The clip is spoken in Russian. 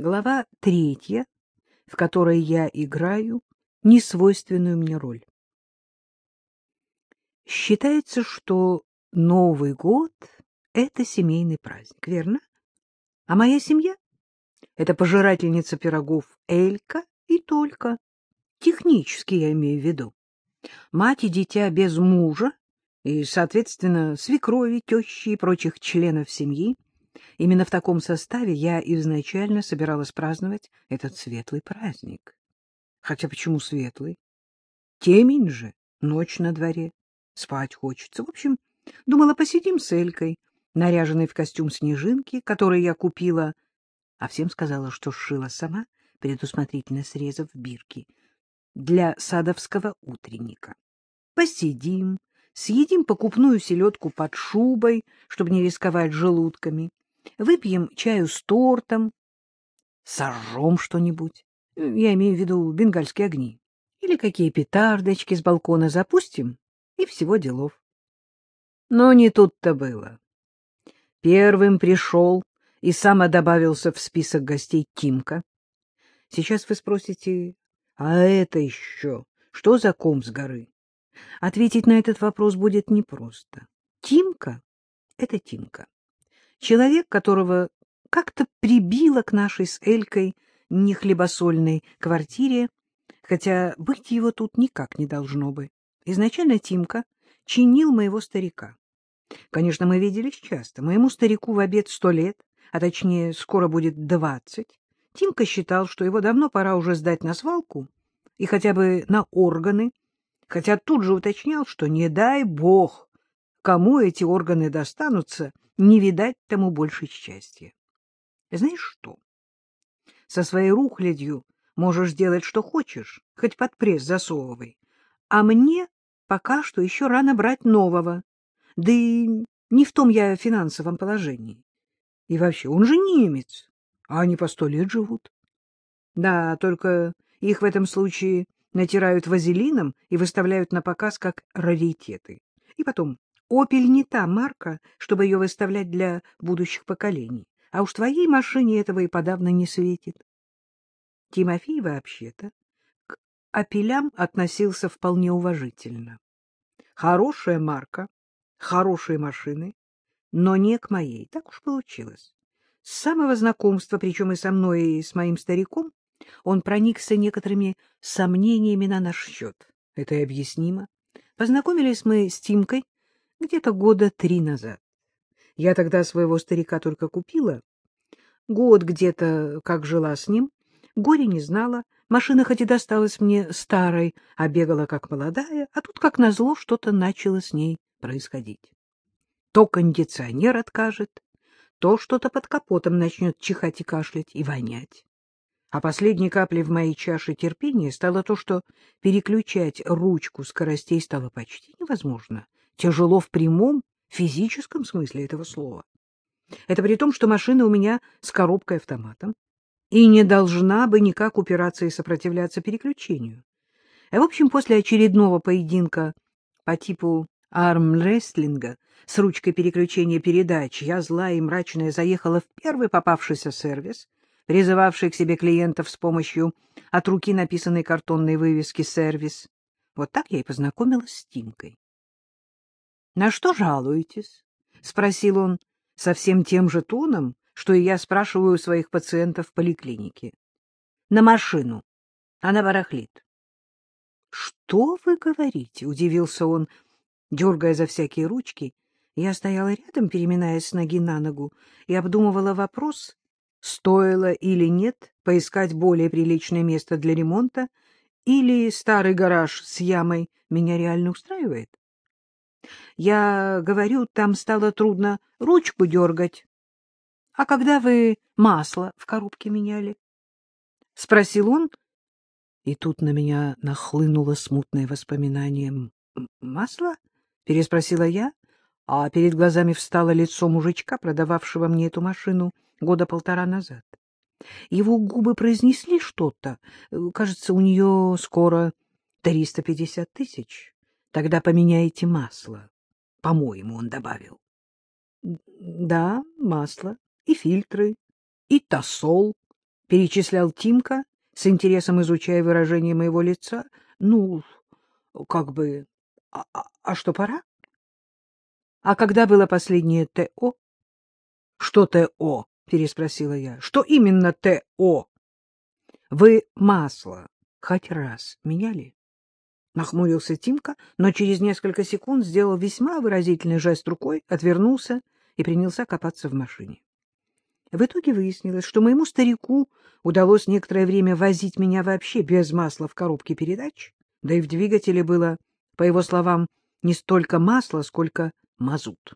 Глава третья, в которой я играю несвойственную мне роль. Считается, что Новый год — это семейный праздник, верно? А моя семья — это пожирательница пирогов Элька и только. Технически я имею в виду. Мать и дитя без мужа и, соответственно, свекрови, тещи и прочих членов семьи — Именно в таком составе я изначально собиралась праздновать этот светлый праздник. Хотя почему светлый? Темень же, ночь на дворе, спать хочется. В общем, думала, посидим с Элькой, наряженной в костюм снежинки, который я купила, а всем сказала, что сшила сама, предусмотрительно срезав бирки, для садовского утренника. Посидим, съедим покупную селедку под шубой, чтобы не рисковать желудками, выпьем чаю с тортом, сожжем что-нибудь, я имею в виду бенгальские огни, или какие петардочки с балкона запустим, и всего делов. Но не тут-то было. Первым пришел и сам добавился в список гостей Тимка. Сейчас вы спросите, а это еще что за ком с горы? Ответить на этот вопрос будет непросто. Тимка — это Тимка. Человек, которого как-то прибило к нашей с Элькой нехлебосольной квартире, хотя быть его тут никак не должно бы. Изначально Тимка чинил моего старика. Конечно, мы виделись часто. Моему старику в обед сто лет, а точнее скоро будет двадцать. Тимка считал, что его давно пора уже сдать на свалку и хотя бы на органы, хотя тут же уточнял, что не дай бог, кому эти органы достанутся, не видать тому больше счастья. Знаешь что? Со своей рухлядью можешь делать, что хочешь, хоть под пресс засовывай. А мне пока что еще рано брать нового. Да и не в том я финансовом положении. И вообще, он же немец, а они по сто лет живут. Да, только их в этом случае натирают вазелином и выставляют на показ как раритеты. И потом, «Опель» не та марка, чтобы ее выставлять для будущих поколений. А уж твоей машине этого и подавно не светит. Тимофей вообще-то к «Опелям» относился вполне уважительно. Хорошая марка, хорошие машины, но не к моей. Так уж получилось. С самого знакомства, причем и со мной, и с моим стариком, он проникся некоторыми сомнениями на наш счет. Это и объяснимо. Познакомились мы с Тимкой где-то года три назад. Я тогда своего старика только купила. Год где-то, как жила с ним, горе не знала. Машина хоть и досталась мне старой, а бегала как молодая, а тут, как назло, что-то начало с ней происходить. То кондиционер откажет, то что-то под капотом начнет чихать и кашлять и вонять. А последней каплей в моей чаше терпения стало то, что переключать ручку скоростей стало почти невозможно. Тяжело в прямом, физическом смысле этого слова. Это при том, что машина у меня с коробкой автоматом и не должна бы никак упираться и сопротивляться переключению. В общем, после очередного поединка по типу армрестлинга с ручкой переключения передач я злая и мрачная заехала в первый попавшийся сервис, призывавший к себе клиентов с помощью от руки написанной картонной вывески «Сервис». Вот так я и познакомилась с Тимкой. — На что жалуетесь? — спросил он совсем тем же тоном, что и я спрашиваю у своих пациентов в поликлинике. — На машину. Она барахлит. — Что вы говорите? — удивился он, дергая за всякие ручки. Я стояла рядом, переминаясь с ноги на ногу, и обдумывала вопрос, Стоило или нет поискать более приличное место для ремонта, или старый гараж с ямой меня реально устраивает? Я говорю, там стало трудно ручку дергать. — А когда вы масло в коробке меняли? — спросил он, и тут на меня нахлынуло смутное воспоминание. — Масло? — переспросила я, а перед глазами встало лицо мужичка, продававшего мне эту машину — года полтора назад. Его губы произнесли что-то. Кажется, у нее скоро триста пятьдесят тысяч. Тогда поменяйте масло. По-моему, он добавил. Да, масло, и фильтры, и тосол, перечислял Тимка, с интересом изучая выражение моего лица. Ну, как бы... А, а, а что, пора? А когда было последнее ТО? Что ТО? переспросила я. Что именно ТО? Вы масло хоть раз меняли? Нахмурился Тимка, но через несколько секунд сделал весьма выразительный жест рукой, отвернулся и принялся копаться в машине. В итоге выяснилось, что моему старику удалось некоторое время возить меня вообще без масла в коробке передач, да и в двигателе было, по его словам, не столько масла, сколько мазут.